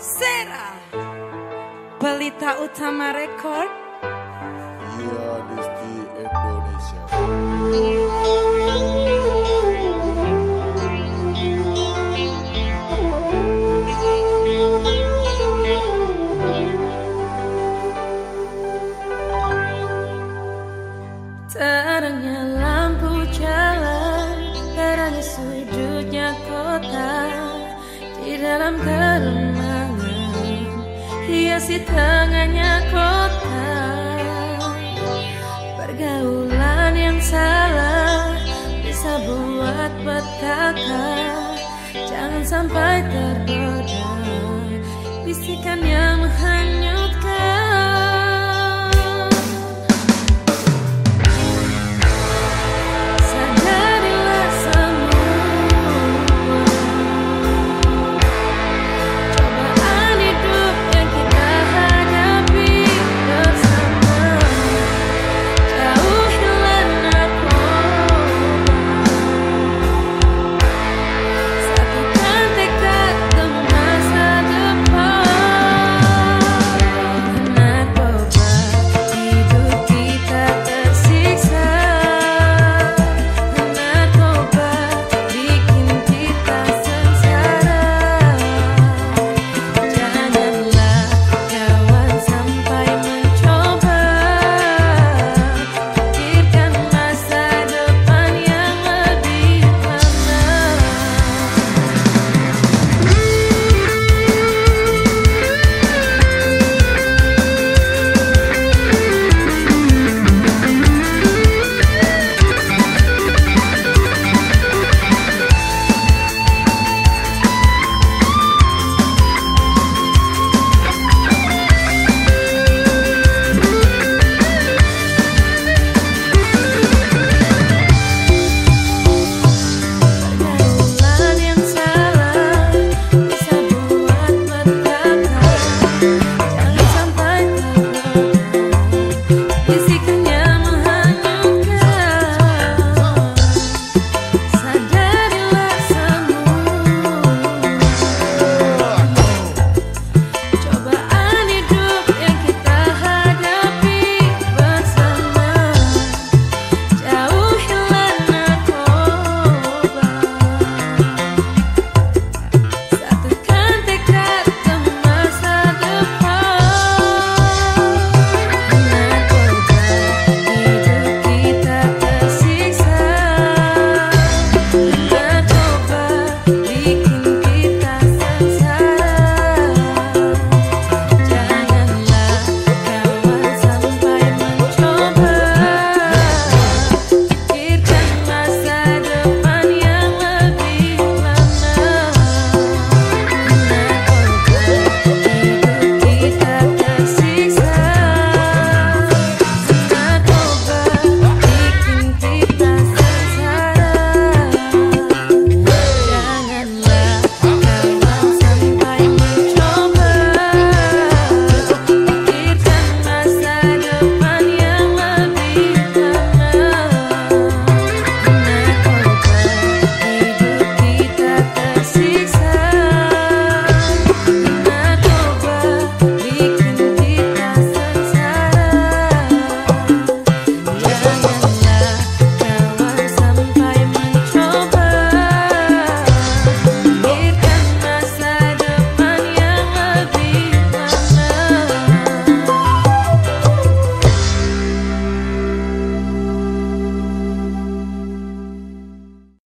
Sera. Pelita Utama Record Iya, Disti Indonesia. Terangnya lampu jalan Terangnya sudutnya kota. Di dalam keremangan Hiasi tengahnya kota. Pergaulan yang salah Bisa buat petaka Jangan sampai tergoda. Bisikan yang menghanyut